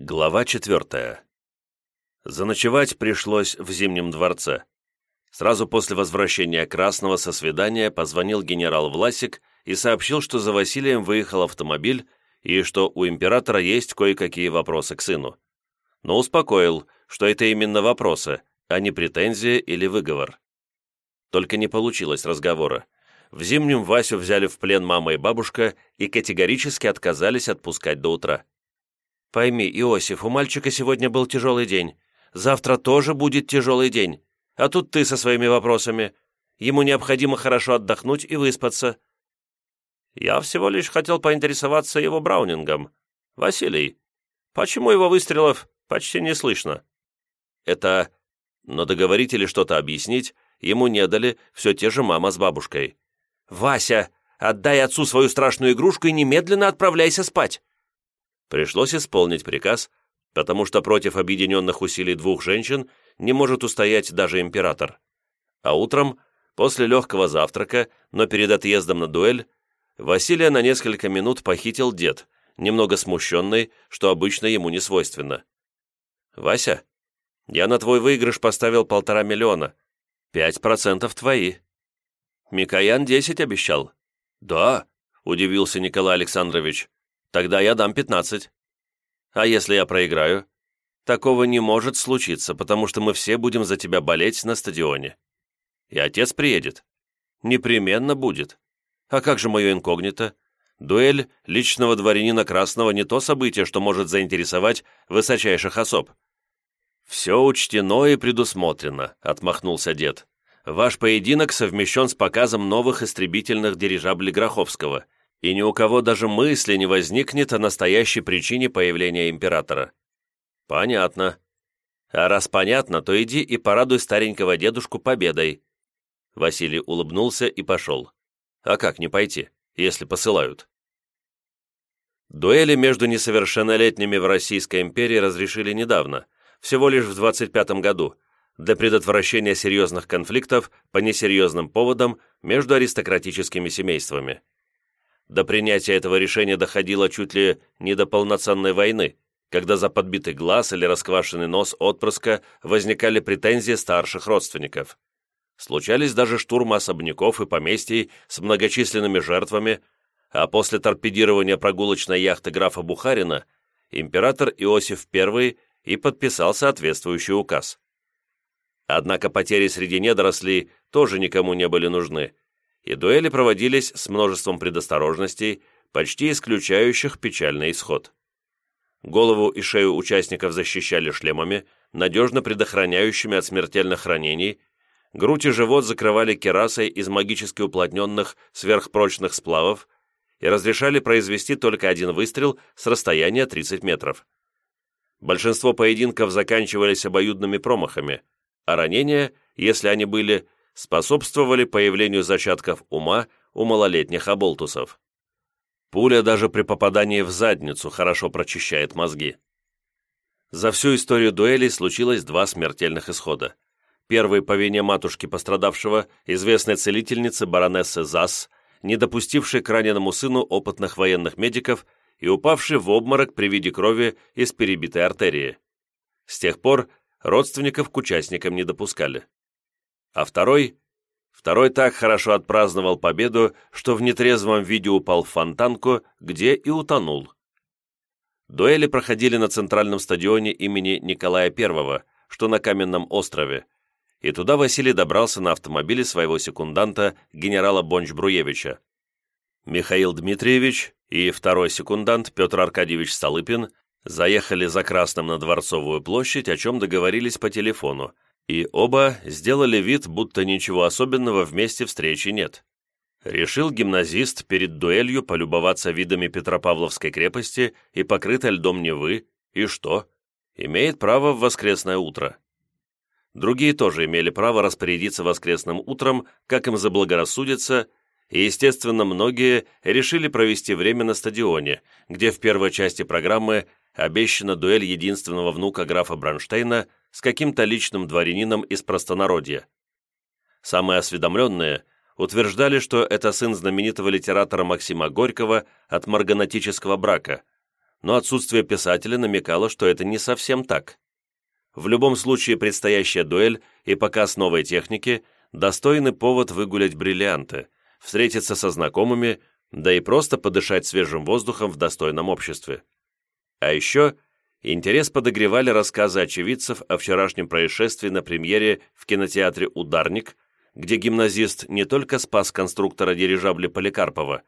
Глава четвертая. Заночевать пришлось в Зимнем дворце. Сразу после возвращения Красного со свидания позвонил генерал Власик и сообщил, что за Василием выехал автомобиль и что у императора есть кое-какие вопросы к сыну. Но успокоил, что это именно вопросы, а не претензия или выговор. Только не получилось разговора. В Зимнем Васю взяли в плен мама и бабушка и категорически отказались отпускать до утра. Пойми, Иосиф, у мальчика сегодня был тяжелый день. Завтра тоже будет тяжелый день. А тут ты со своими вопросами. Ему необходимо хорошо отдохнуть и выспаться. Я всего лишь хотел поинтересоваться его браунингом. Василий, почему его выстрелов почти не слышно? Это... Но договорить или что-то объяснить ему не дали все те же мама с бабушкой. «Вася, отдай отцу свою страшную игрушку и немедленно отправляйся спать!» Пришлось исполнить приказ, потому что против объединенных усилий двух женщин не может устоять даже император. А утром, после легкого завтрака, но перед отъездом на дуэль, Василия на несколько минут похитил дед, немного смущенный, что обычно ему не свойственно. «Вася, я на твой выигрыш поставил полтора миллиона. Пять процентов твои». «Микоян десять обещал». «Да», — удивился Николай Александрович. Тогда я дам 15. А если я проиграю? Такого не может случиться, потому что мы все будем за тебя болеть на стадионе. И отец приедет. Непременно будет. А как же мое инкогнито? Дуэль личного дворянина Красного не то событие, что может заинтересовать высочайших особ. «Все учтено и предусмотрено», — отмахнулся дед. «Ваш поединок совмещен с показом новых истребительных дирижаблей Гроховского — и ни у кого даже мысли не возникнет о настоящей причине появления императора. Понятно. А раз понятно, то иди и порадуй старенького дедушку победой. Василий улыбнулся и пошел. А как не пойти, если посылают? Дуэли между несовершеннолетними в Российской империи разрешили недавно, всего лишь в 25 году, для предотвращения серьезных конфликтов по несерьезным поводам между аристократическими семействами. До принятия этого решения доходило чуть ли не до полноценной войны, когда за подбитый глаз или расквашенный нос отпрыска возникали претензии старших родственников. Случались даже штурмы особняков и поместий с многочисленными жертвами, а после торпедирования прогулочной яхты графа Бухарина император Иосиф I и подписал соответствующий указ. Однако потери среди недорослей тоже никому не были нужны, и дуэли проводились с множеством предосторожностей, почти исключающих печальный исход. Голову и шею участников защищали шлемами, надежно предохраняющими от смертельных ранений, грудь и живот закрывали керасой из магически уплотненных сверхпрочных сплавов и разрешали произвести только один выстрел с расстояния 30 метров. Большинство поединков заканчивались обоюдными промахами, а ранения, если они были, способствовали появлению зачатков ума у малолетних оболтусов. Пуля даже при попадании в задницу хорошо прочищает мозги. За всю историю дуэлей случилось два смертельных исхода. Первый по вине матушки пострадавшего, известной целительницы баронессы Зас, не допустившей к раненому сыну опытных военных медиков и упавший в обморок при виде крови из перебитой артерии. С тех пор родственников к участникам не допускали а второй... Второй так хорошо отпраздновал победу, что в нетрезвом виде упал в фонтанку, где и утонул. Дуэли проходили на центральном стадионе имени Николая I, что на Каменном острове, и туда Василий добрался на автомобиле своего секунданта генерала Бонч-Бруевича. Михаил Дмитриевич и второй секундант Петр Аркадьевич Столыпин заехали за Красным на Дворцовую площадь, о чем договорились по телефону, и оба сделали вид, будто ничего особенного в месте встречи нет. Решил гимназист перед дуэлью полюбоваться видами Петропавловской крепости и покрытой льдом Невы, и что? Имеет право в воскресное утро. Другие тоже имели право распорядиться воскресным утром, как им заблагорассудится, и, естественно, многие решили провести время на стадионе, где в первой части программы обещана дуэль единственного внука графа Бронштейна с каким-то личным дворянином из простонародья. Самые осведомленные утверждали, что это сын знаменитого литератора Максима Горького от марганатического брака, но отсутствие писателя намекало, что это не совсем так. В любом случае предстоящая дуэль и показ новой техники достойны повод выгулять бриллианты, встретиться со знакомыми, да и просто подышать свежим воздухом в достойном обществе. А еще интерес подогревали рассказы очевидцев о вчерашнем происшествии на премьере в кинотеатре «Ударник», где гимназист не только спас конструктора дирижабля Поликарпова,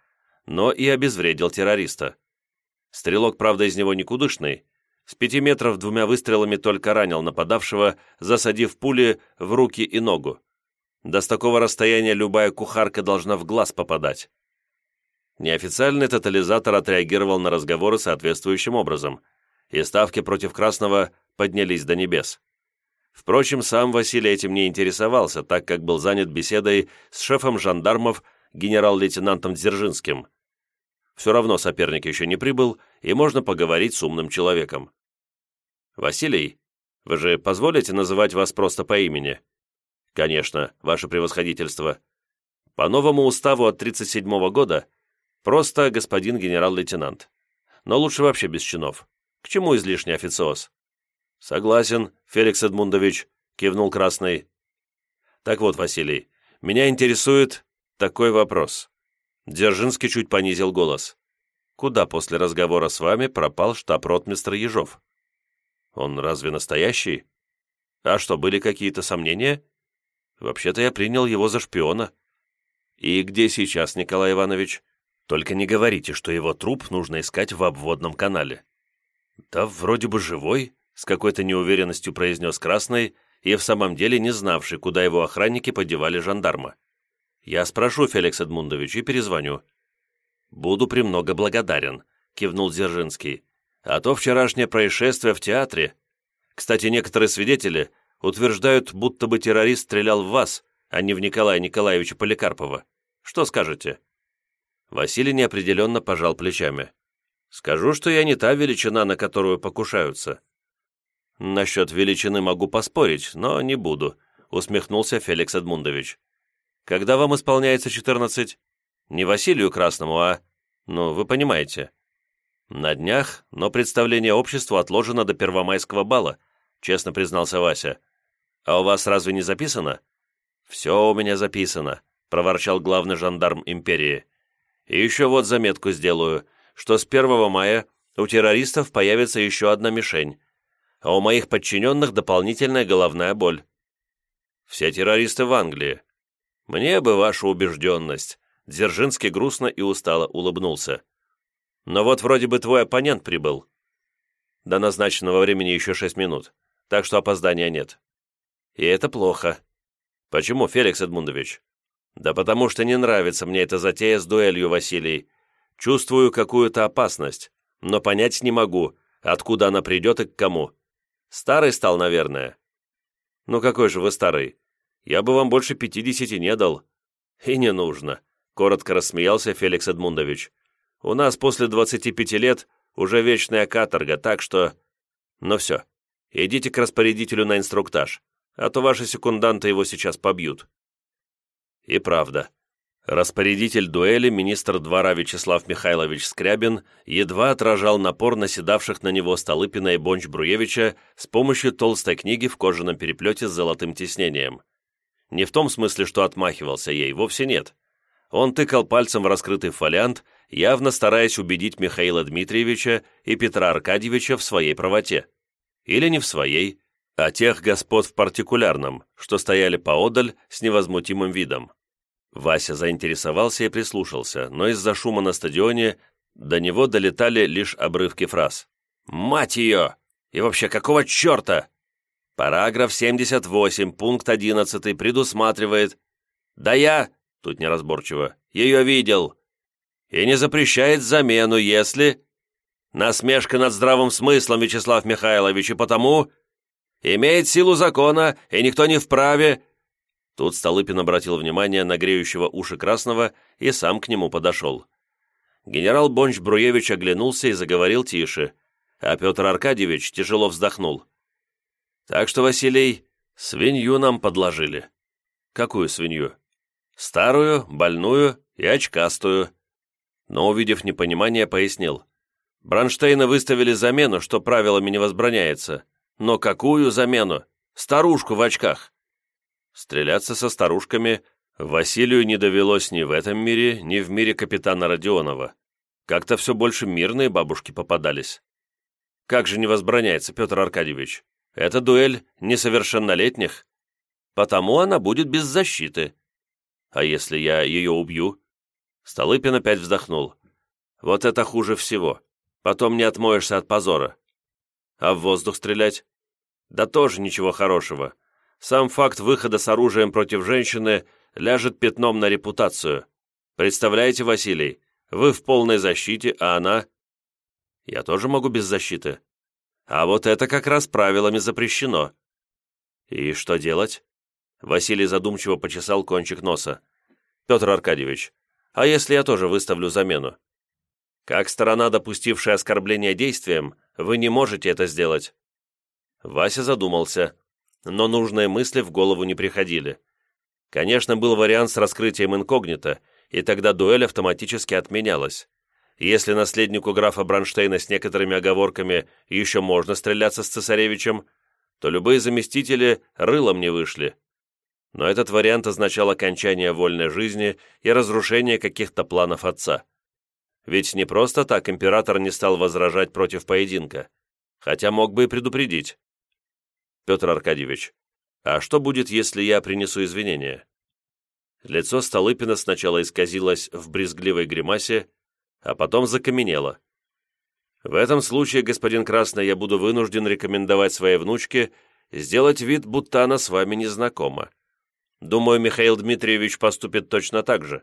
но и обезвредил террориста. Стрелок, правда, из него никудышный, с пяти метров двумя выстрелами только ранил нападавшего, засадив пули в руки и ногу. Да с такого расстояния любая кухарка должна в глаз попадать. Неофициальный тотализатор отреагировал на разговоры соответствующим образом, и ставки против Красного поднялись до небес. Впрочем, сам Василий этим не интересовался, так как был занят беседой с шефом жандармов генерал-лейтенантом Дзержинским. Все равно соперник еще не прибыл, и можно поговорить с умным человеком. «Василий, вы же позволите называть вас просто по имени?» «Конечно, ваше превосходительство. По новому уставу от 1937 года просто господин генерал-лейтенант. Но лучше вообще без чинов. К чему излишний официоз?» «Согласен, Феликс Эдмундович», — кивнул Красный. «Так вот, Василий, меня интересует такой вопрос». Дзержинский чуть понизил голос. «Куда после разговора с вами пропал штаб-ротмистр Ежов?» Он разве настоящий? А что, были какие-то сомнения? Вообще-то я принял его за шпиона. И где сейчас Николай Иванович? Только не говорите, что его труп нужно искать в обводном канале. Да вроде бы живой, с какой-то неуверенностью произнес Красный и в самом деле не знавший, куда его охранники подевали жандарма. Я спрошу, Феликс Эдмундович, и перезвоню. Буду премного благодарен, кивнул Дзержинский. А то вчерашнее происшествие в театре. Кстати, некоторые свидетели утверждают, будто бы террорист стрелял в вас, а не в Николая Николаевича Поликарпова. Что скажете?» Василий неопределенно пожал плечами. «Скажу, что я не та величина, на которую покушаются». «Насчет величины могу поспорить, но не буду», усмехнулся Феликс Эдмундович. «Когда вам исполняется четырнадцать? Не Василию Красному, а... Ну, вы понимаете». «На днях, но представление обществу отложено до первомайского бала», честно признался Вася. «А у вас разве не записано?» «Все у меня записано», проворчал главный жандарм империи. «И еще вот заметку сделаю, что с 1 мая у террористов появится еще одна мишень, а у моих подчиненных дополнительная головная боль». «Все террористы в Англии. Мне бы ваша убежденность», Дзержинский грустно и устало улыбнулся. Но вот вроде бы твой оппонент прибыл. До назначенного времени еще шесть минут, так что опоздания нет. И это плохо. Почему, Феликс Эдмундович? Да потому что не нравится мне эта затея с дуэлью, Василий. Чувствую какую-то опасность, но понять не могу, откуда она придет и к кому. Старый стал, наверное. Ну какой же вы старый? Я бы вам больше пятидесяти не дал. И не нужно, коротко рассмеялся Феликс Эдмундович. У нас после 25 лет уже вечная каторга, так что... Ну все, идите к распорядителю на инструктаж, а то ваши секунданты его сейчас побьют». И правда. Распорядитель дуэли, министр двора Вячеслав Михайлович Скрябин, едва отражал напор наседавших на него Столыпина и Бонч-Бруевича с помощью толстой книги в кожаном переплете с золотым тиснением. Не в том смысле, что отмахивался ей, вовсе нет. Он тыкал пальцем в раскрытый фолиант явно стараясь убедить Михаила Дмитриевича и Петра Аркадьевича в своей правоте. Или не в своей, а тех господ в партикулярном, что стояли поодаль с невозмутимым видом. Вася заинтересовался и прислушался, но из-за шума на стадионе до него долетали лишь обрывки фраз. «Мать ее! И вообще, какого черта?» Параграф 78, пункт 11 предусматривает. «Да я...» — тут неразборчиво. «Ее видел и не запрещает замену, если... Насмешка над здравым смыслом, Вячеслав Михайлович, и потому... Имеет силу закона, и никто не вправе...» Тут Столыпин обратил внимание на греющего уши Красного и сам к нему подошел. Генерал Бонч-Бруевич оглянулся и заговорил тише, а Петр Аркадьевич тяжело вздохнул. «Так что, Василий, свинью нам подложили». «Какую свинью?» «Старую, больную и очкастую», но, увидев непонимание, пояснил. Бронштейна выставили замену, что правилами не возбраняется. Но какую замену? Старушку в очках. Стреляться со старушками Василию не довелось ни в этом мире, ни в мире капитана Родионова. Как-то все больше мирные бабушки попадались. Как же не возбраняется, Петр Аркадьевич? Это дуэль несовершеннолетних. Потому она будет без защиты. А если я ее убью? Столыпин опять вздохнул. Вот это хуже всего. Потом не отмоешься от позора. А в воздух стрелять? Да тоже ничего хорошего. Сам факт выхода с оружием против женщины ляжет пятном на репутацию. Представляете, Василий, вы в полной защите, а она... Я тоже могу без защиты. А вот это как раз правилами запрещено. И что делать? Василий задумчиво почесал кончик носа. Петр Аркадьевич, а если я тоже выставлю замену? Как сторона, допустившая оскорбление действием, вы не можете это сделать. Вася задумался, но нужные мысли в голову не приходили. Конечно, был вариант с раскрытием инкогнито, и тогда дуэль автоматически отменялась. Если наследнику графа Бронштейна с некоторыми оговорками еще можно стреляться с цесаревичем, то любые заместители рылом не вышли. Но этот вариант означал окончание вольной жизни и разрушение каких-то планов отца. Ведь не просто так император не стал возражать против поединка, хотя мог бы и предупредить. Петр Аркадьевич, а что будет, если я принесу извинения? Лицо Столыпина сначала исказилось в брезгливой гримасе, а потом закаменело. В этом случае, господин Красный, я буду вынужден рекомендовать своей внучке сделать вид, будто она с вами не знакома. Думаю, Михаил Дмитриевич поступит точно так же.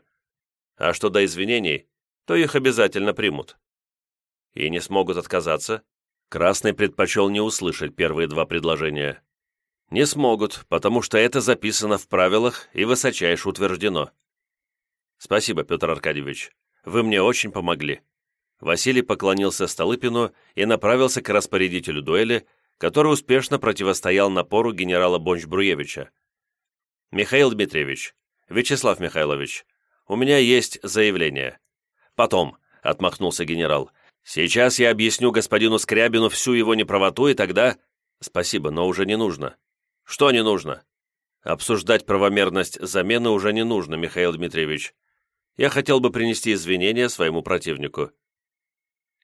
А что до извинений, то их обязательно примут. И не смогут отказаться. Красный предпочел не услышать первые два предложения. Не смогут, потому что это записано в правилах и высочайше утверждено. Спасибо, Петр Аркадьевич. Вы мне очень помогли. Василий поклонился Столыпину и направился к распорядителю дуэли, который успешно противостоял напору генерала Бонч-Бруевича. «Михаил Дмитриевич, Вячеслав Михайлович, у меня есть заявление». «Потом», — отмахнулся генерал, — «сейчас я объясню господину Скрябину всю его неправоту, и тогда...» «Спасибо, но уже не нужно. Что не нужно? Обсуждать правомерность замены уже не нужно, Михаил Дмитриевич. Я хотел бы принести извинения своему противнику.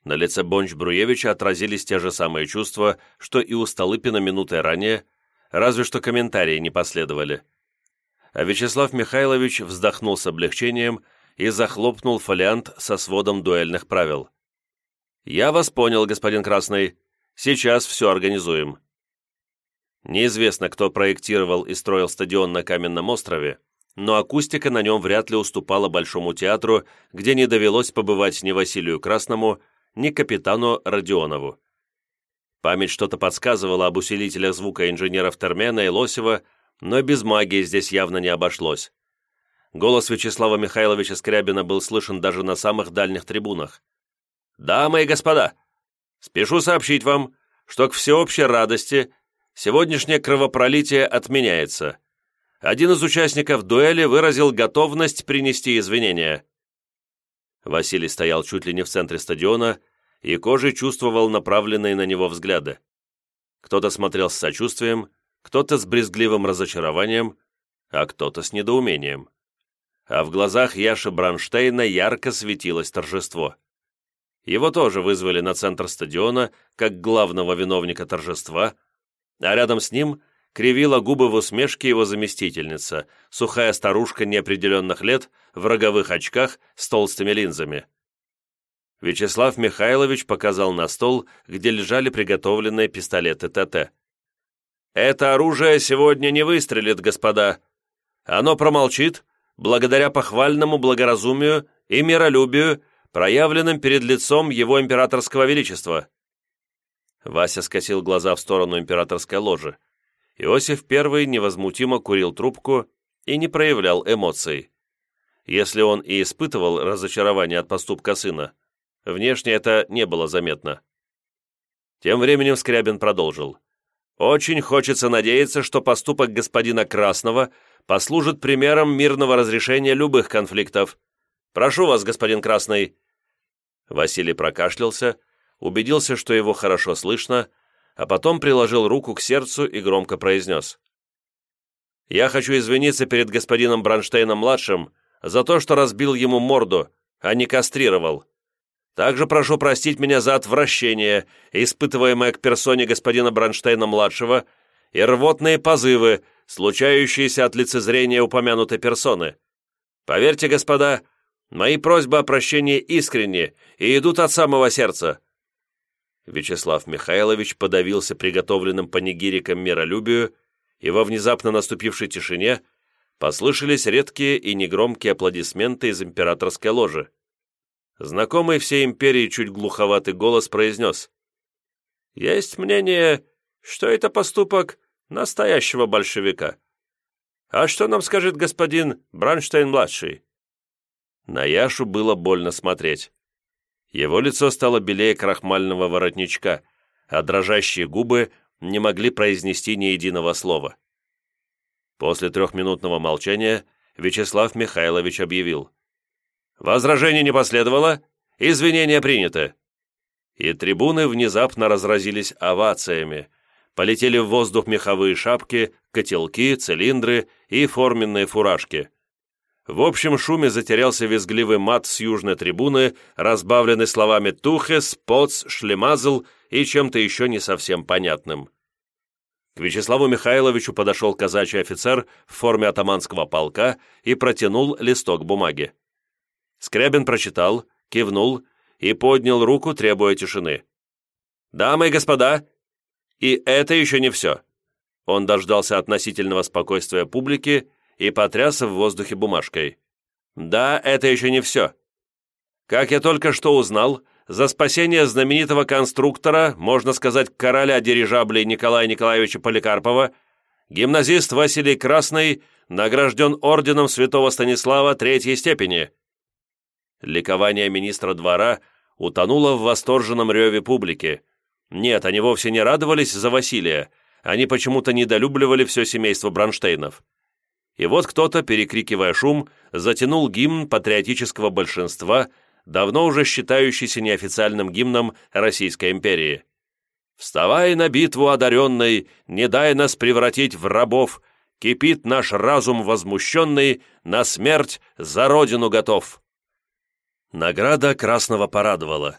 На лице Бонч-Бруевича отразились те же самые чувства, что и у Столыпина минутой ранее, разве что комментарии не последовали. А Вячеслав Михайлович вздохнул с облегчением и захлопнул фолиант со сводом дуэльных правил. «Я вас понял, господин Красный. Сейчас все организуем». Неизвестно, кто проектировал и строил стадион на Каменном острове, но акустика на нем вряд ли уступала Большому театру, где не довелось побывать ни Василию Красному, ни капитану Родионову. Память что-то подсказывала об усилителях звука инженеров Термена и Лосева, но без магии здесь явно не обошлось. Голос Вячеслава Михайловича Скрябина был слышен даже на самых дальних трибунах. «Дамы и господа, спешу сообщить вам, что к всеобщей радости Сегодняшнее кровопролитие отменяется. Один из участников дуэли выразил готовность принести извинения. Василий стоял чуть ли не в центре стадиона и кожей чувствовал направленные на него взгляды. Кто-то смотрел с сочувствием, кто-то с брезгливым разочарованием, а кто-то с недоумением. А в глазах Яши Бранштейна ярко светилось торжество. Его тоже вызвали на центр стадиона как главного виновника торжества, а рядом с ним кривила губы в усмешке его заместительница, сухая старушка неопределенных лет, в роговых очках с толстыми линзами. Вячеслав Михайлович показал на стол, где лежали приготовленные пистолеты ТТ. «Это оружие сегодня не выстрелит, господа. Оно промолчит, благодаря похвальному благоразумию и миролюбию, проявленным перед лицом его императорского величества. Вася скосил глаза в сторону императорской ложи. Иосиф I невозмутимо курил трубку и не проявлял эмоций. Если он и испытывал разочарование от поступка сына, внешне это не было заметно. Тем временем Скрябин продолжил. «Очень хочется надеяться, что поступок господина Красного послужит примером мирного разрешения любых конфликтов. Прошу вас, господин Красный». Василий прокашлялся, убедился, что его хорошо слышно, а потом приложил руку к сердцу и громко произнес. «Я хочу извиниться перед господином Бронштейном-младшим за то, что разбил ему морду, а не кастрировал. Также прошу простить меня за отвращение, испытываемое к персоне господина Бронштейна-младшего, и рвотные позывы, случающиеся от лицезрения упомянутой персоны. Поверьте, господа, мои просьбы о прощении искренни и идут от самого сердца». Вячеслав Михайлович подавился приготовленным панигириком миролюбию, и во внезапно наступившей тишине послышались редкие и негромкие аплодисменты из императорской ложи. Знакомый всей империи чуть глуховатый голос произнес. «Есть мнение, что это поступок настоящего большевика. А что нам скажет господин Бранштейн-младший?» На Яшу было больно смотреть. Его лицо стало белее крахмального воротничка, а дрожащие губы не могли произнести ни единого слова. После трехминутного молчания Вячеслав Михайлович объявил. «Возражений не последовало, извинения приняты». И трибуны внезапно разразились овациями. Полетели в воздух меховые шапки, котелки, цилиндры и форменные фуражки. В общем шуме затерялся визгливый мат с южной трибуны, разбавленный словами «тухес», «поц», «шлемазл» и чем-то еще не совсем понятным. К Вячеславу Михайловичу подошел казачий офицер в форме атаманского полка и протянул листок бумаги. Скрябин прочитал, кивнул и поднял руку, требуя тишины. «Дамы и господа, и это еще не все». Он дождался относительного спокойствия публики и потряс в воздухе бумажкой. «Да, это еще не все. Как я только что узнал, за спасение знаменитого конструктора, можно сказать, короля дирижаблей Николая Николаевича Поликарпова, гимназист Василий Красный награжден орденом святого Станислава третьей степени. Ликование министра двора утонуло в восторженном реве публики. Нет, они вовсе не радовались за Василия, они почему-то недолюбливали все семейство Бронштейнов. И вот кто-то, перекрикивая шум, затянул гимн патриотического большинства – давно уже считающийся неофициальным гимном Российской империи. «Вставай на битву одаренный, не дай нас превратить в рабов, кипит наш разум возмущенный, на смерть за родину готов». Награда Красного порадовала.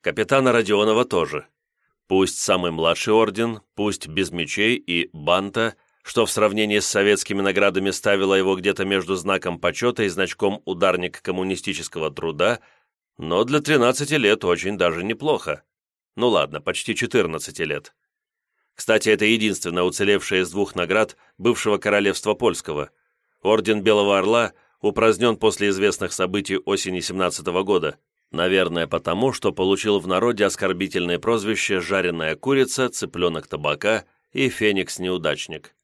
Капитана Родионова тоже. Пусть самый младший орден, пусть без мечей и банта, что в сравнении с советскими наградами ставило его где-то между знаком почета и значком «Ударник коммунистического труда», но для 13 лет очень даже неплохо. Ну ладно, почти 14 лет. Кстати, это единственная уцелевшая из двух наград бывшего королевства польского. Орден Белого Орла упразднен после известных событий осени 17 -го года. Наверное, потому, что получил в народе оскорбительное прозвище «жареная курица», «цыпленок табака» и «феникс-неудачник».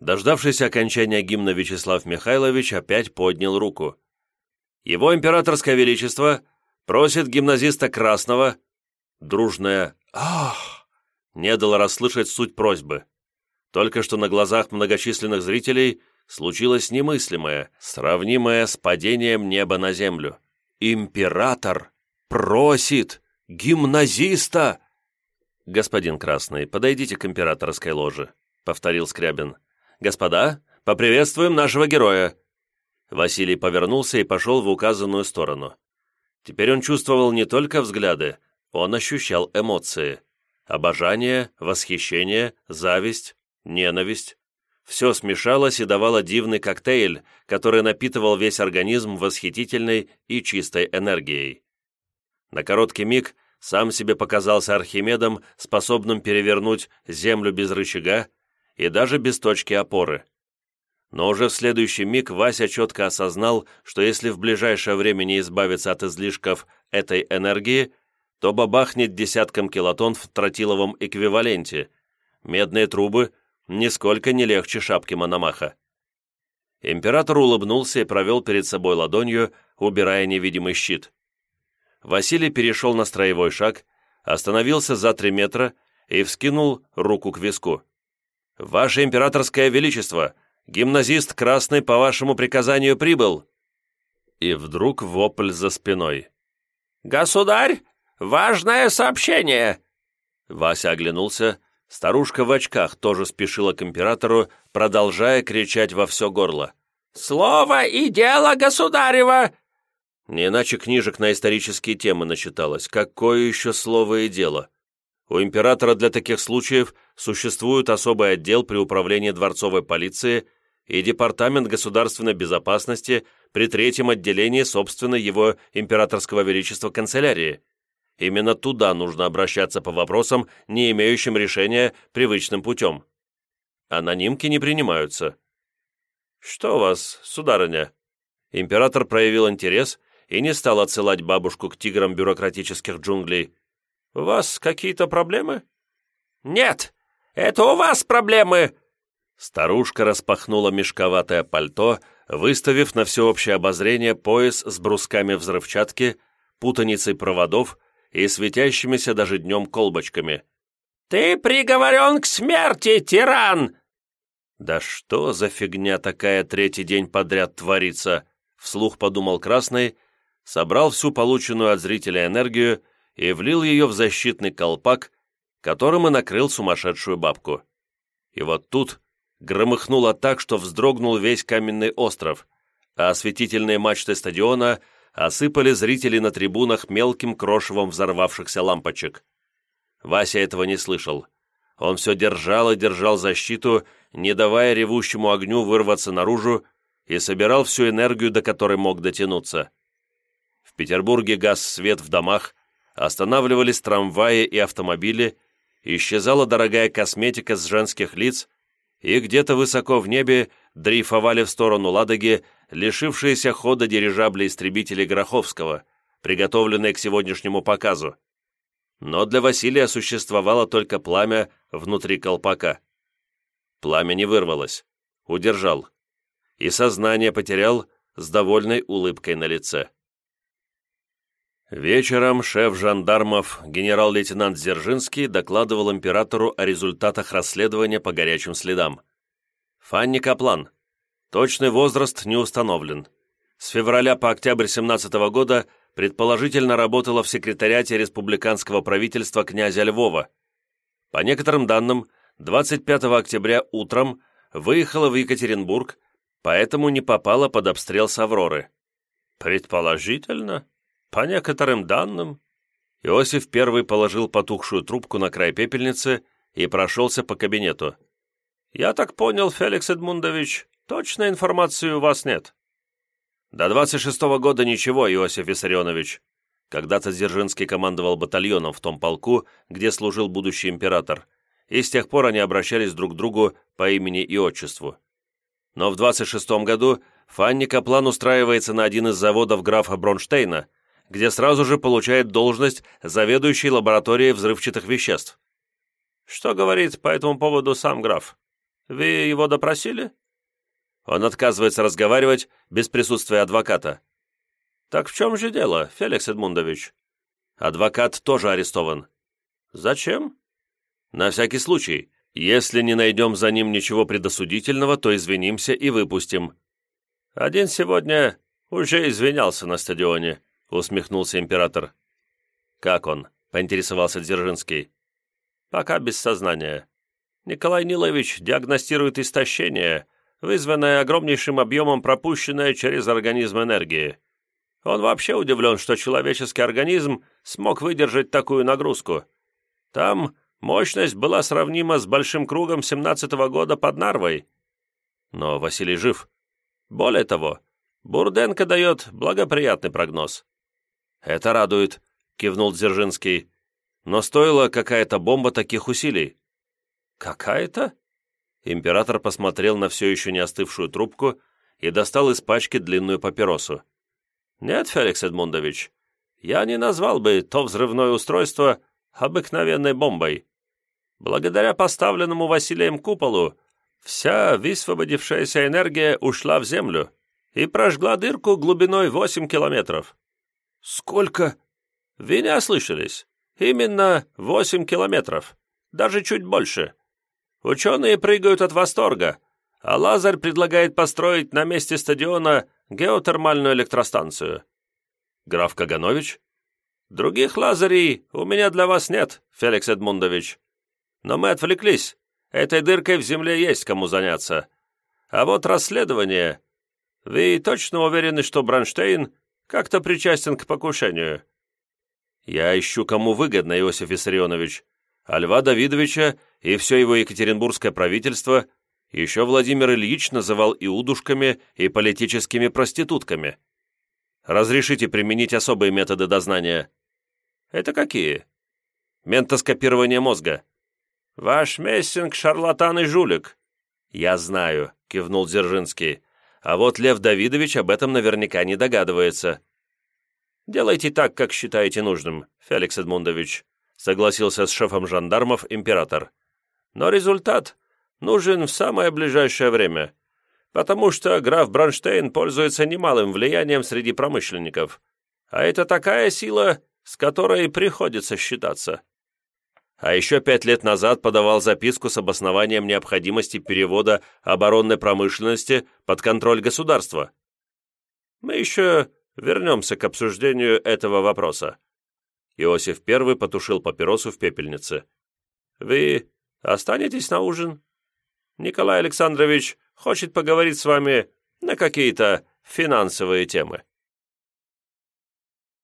Дождавшись окончания гимна Вячеслав Михайлович опять поднял руку. Его императорское величество просит гимназиста Красного, дружное «Ах!» не дало расслышать суть просьбы. Только что на глазах многочисленных зрителей случилось немыслимое, сравнимое с падением неба на землю. Император просит гимназиста! «Господин Красный, подойдите к императорской ложе», — повторил Скрябин. «Господа, поприветствуем нашего героя. Василий повернулся и пошел в указанную сторону. Теперь он чувствовал не только взгляды, он ощущал эмоции. Обожание, восхищение, зависть, ненависть. Все смешалось и давало дивный коктейль, который напитывал весь организм восхитительной и чистой энергией. На короткий миг сам себе показался Архимедом, способным перевернуть землю без рычага и даже без точки опоры. Но уже в следующий миг Вася четко осознал, что если в ближайшее время не избавиться от излишков этой энергии, то бабахнет десятком килотонн в тротиловом эквиваленте. Медные трубы нисколько не легче шапки Мономаха. Император улыбнулся и провел перед собой ладонью, убирая невидимый щит. Василий перешел на строевой шаг, остановился за три метра и вскинул руку к виску. «Ваше императорское величество!» Гимназист Красный по вашему приказанию прибыл!» И вдруг вопль за спиной. «Государь, Важное сообщение!» Вася оглянулся. Старушка в очках тоже спешила к императору, продолжая кричать во все горло. «Слово и дело государева!» Не иначе книжек на исторические темы начиталось. Какое еще слово и дело? У императора для таких случаев существует особый отдел при управлении дворцовой полиции и Департамент государственной безопасности при третьем отделении, собственно, его императорского величества канцелярии. Именно туда нужно обращаться по вопросам, не имеющим решения привычным путем. Анонимки не принимаются. «Что у вас, сударыня?» Император проявил интерес и не стал отсылать бабушку к тиграм бюрократических джунглей. «У вас какие-то проблемы?» «Нет, это у вас проблемы!» Старушка распахнула мешковатое пальто, выставив на всеобщее обозрение пояс с брусками взрывчатки, путаницей проводов и светящимися даже днем колбочками. «Ты приговорен к смерти, тиран!» «Да что за фигня такая третий день подряд творится?» вслух подумал Красный, собрал всю полученную от зрителя энергию и влил ее в защитный колпак, которым и накрыл сумасшедшую бабку. И вот тут громыхнуло так, что вздрогнул весь каменный остров, а осветительные мачты стадиона осыпали зрителей на трибунах мелким крошевом взорвавшихся лампочек. Вася этого не слышал. Он все держал и держал защиту, не давая ревущему огню вырваться наружу, и собирал всю энергию, до которой мог дотянуться. В Петербурге газ свет в домах, останавливались трамваи и автомобили, исчезала дорогая косметика с женских лиц, и где-то высоко в небе дрейфовали в сторону Ладоги лишившиеся хода дирижабли истребителей Гороховского, приготовленные к сегодняшнему показу. Но для Василия существовало только пламя внутри колпака. Пламя не вырвалось. Удержал. И сознание потерял с довольной улыбкой на лице. Вечером шеф жандармов генерал-лейтенант Дзержинский докладывал императору о результатах расследования по горячим следам. Фанни Каплан. Точный возраст не установлен. С февраля по октябрь 17 года предположительно работала в секретариате республиканского правительства князя Львова. По некоторым данным, 25 октября утром выехала в Екатеринбург, поэтому не попала под обстрел с Авроры. Предположительно? По некоторым данным, Иосиф первый положил потухшую трубку на край пепельницы и прошелся по кабинету. «Я так понял, Феликс Эдмундович, точной информации у вас нет». «До 26-го года ничего, Иосиф Виссарионович». Когда-то Дзержинский командовал батальоном в том полку, где служил будущий император, и с тех пор они обращались друг к другу по имени и отчеству. Но в 26-м году Фанни Каплан устраивается на один из заводов графа Бронштейна, где сразу же получает должность заведующей лабораторией взрывчатых веществ. Что говорит по этому поводу сам граф? Вы его допросили? Он отказывается разговаривать без присутствия адвоката. Так в чем же дело, Феликс Эдмундович? Адвокат тоже арестован. Зачем? На всякий случай. Если не найдем за ним ничего предосудительного, то извинимся и выпустим. Один сегодня уже извинялся на стадионе, усмехнулся император. «Как он?» — поинтересовался Дзержинский. «Пока без сознания. Николай Нилович диагностирует истощение, вызванное огромнейшим объемом пропущенной через организм энергии. Он вообще удивлен, что человеческий организм смог выдержать такую нагрузку. Там мощность была сравнима с большим кругом 17-го года под Нарвой. Но Василий жив. Более того, Бурденко дает благоприятный прогноз. «Это радует», — кивнул Дзержинский. «Но стоила какая-то бомба таких усилий». «Какая-то?» Император посмотрел на все еще не остывшую трубку и достал из пачки длинную папиросу. «Нет, Феликс Эдмундович, я не назвал бы то взрывное устройство обыкновенной бомбой. Благодаря поставленному Василием куполу вся высвободившаяся энергия ушла в землю и прожгла дырку глубиной 8 километров. «Сколько?» «Вы не ослышались. Именно восемь километров. Даже чуть больше. Ученые прыгают от восторга, а Лазарь предлагает построить на месте стадиона геотермальную электростанцию». «Граф Каганович?» Других лазарей у меня для вас нет, Феликс Эдмундович. Но мы отвлеклись. Этой дыркой в земле есть кому заняться. А вот расследование... Вы точно уверены, что Бронштейн как-то причастен к покушению?» «Я ищу, кому выгодно, Иосиф Виссарионович. А Льва Давидовича и все его екатеринбургское правительство еще Владимир Ильич называл иудушками и политическими проститутками. Разрешите применить особые методы дознания?» «Это какие?» «Ментоскопирование мозга». «Ваш Мессинг — шарлатан и жулик». «Я знаю», — кивнул Дзержинский. «А вот Лев Давидович об этом наверняка не догадывается». «Делайте так, как считаете нужным, Феликс Эдмундович», согласился с шефом жандармов император. «Но результат нужен в самое ближайшее время, потому что граф Бронштейн пользуется немалым влиянием среди промышленников, а это такая сила, с которой приходится считаться» а еще пять лет назад подавал записку с обоснованием необходимости перевода оборонной промышленности под контроль государства. Мы еще вернемся к обсуждению этого вопроса. Иосиф I потушил папиросу в пепельнице. «Вы останетесь на ужин? Николай Александрович хочет поговорить с вами на какие-то финансовые темы».